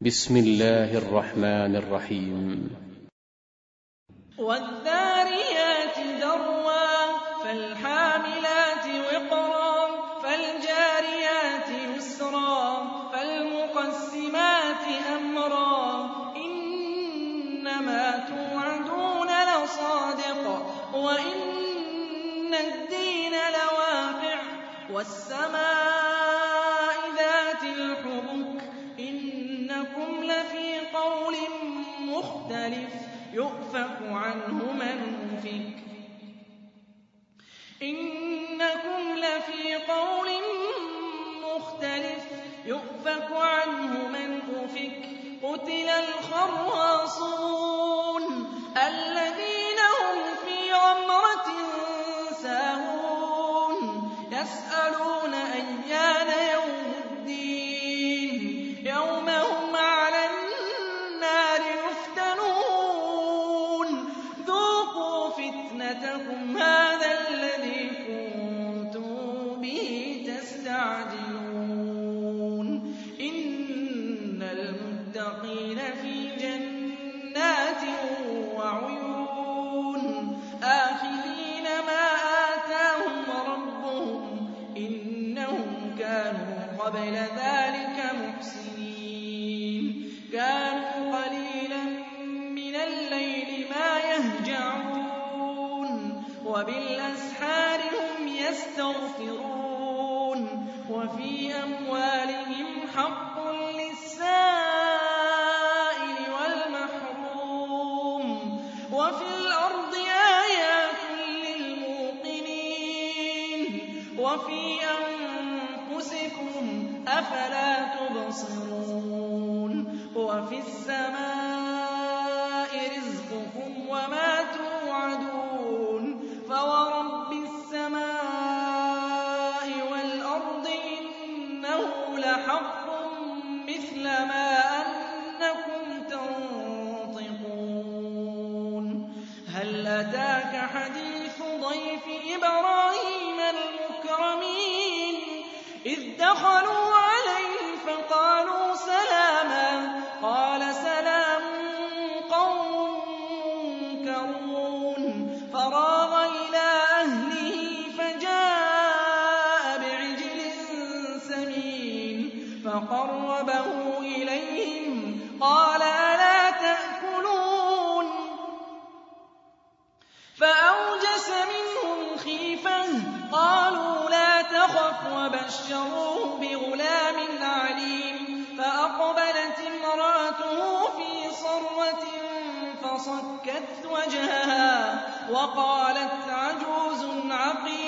بسم الله الرحمن الرحيم. والذاريات ذروا فالحاملات يؤفك عنه من أفك إنكم لفي قول مختلف يؤفك عنه من أفك. قتل الخراصون الذين هم في غمرة ساهون. قبل ذلك محسنين. كانوا قليلا من الليل ما يهجعون وبالأسحار هم يستغفرون. وفي أموالهم حق للسائل والمحروم. وفي الأرض آيات للموقنين. وفي أفلا تبصرون وفي السماء رزقكم وما توعدون فورب السماء والأرض إنه لحق مثل ما أنكم تنطقون هل أتاك حديث ضيف إبراهيم المكرمين إذ دخلوا فقربه إليهم قال ألا تأكلون؟ فأوجس منهم خيفة قالوا لا تخف وبشروه بغلام عليم فأقبلت امرأته في صرة فصكت وجهها وقالت عجوز عقيم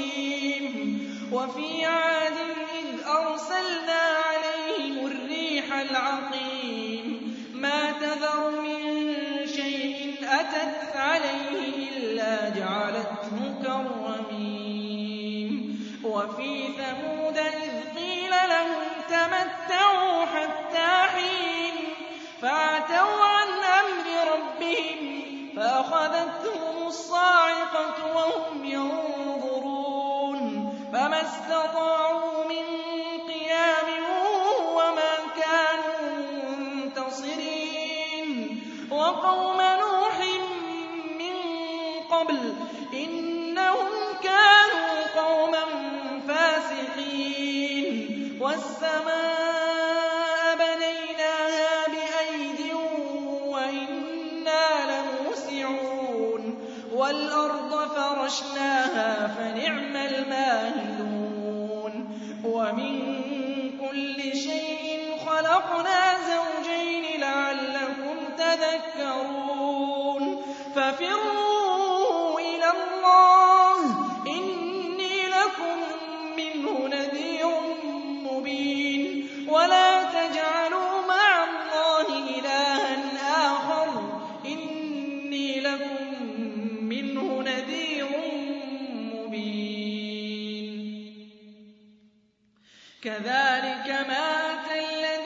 مليم وفي عاد إذ أرسلنا عليهم الريح العقيم. ما تذر من شيء أتت عليه إلا جعلته كالرميم وفي ثمود إذ قيل لهم تمتعوا وَقَوْمَ نُوحٍ مِّن قَبْلُ ۖ إِنَّهُمْ كَانُوا قَوْمًا فَاسِقِينَ. وَالسَّمَاءَ بَنَيْنَاهَا بِأَيْدٍ وَإِنَّا لَمُوسِعُونَ. وَالْأَرْضَ فَرَشْنَاهَا فَنِعْمَ الْمَاهِدُونَ. وَمِن كُلِّ شَيْءٍ خَلَقْنَا تَذَكَّرُونَ فَفِرُّوا إِلَى اللَّهِ. إِنِّي لَكُم مِّنْهُ نَذِيرٌ مُّبِينٌ. وَلَا تَجْعَلُوا مَعَ اللَّهِ إِلَٰهًا آخَرَ. إِنِّي لَكُم مِّنْهُ نَذِيرٌ مُّبِينٌ. كَذَٰلِكَ مَا أَتَى الَّذِينَ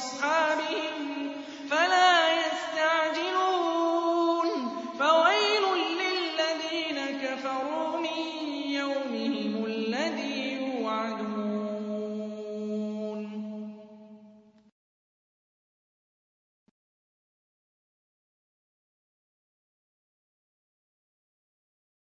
أَصْحَابِهِمْ فَلَا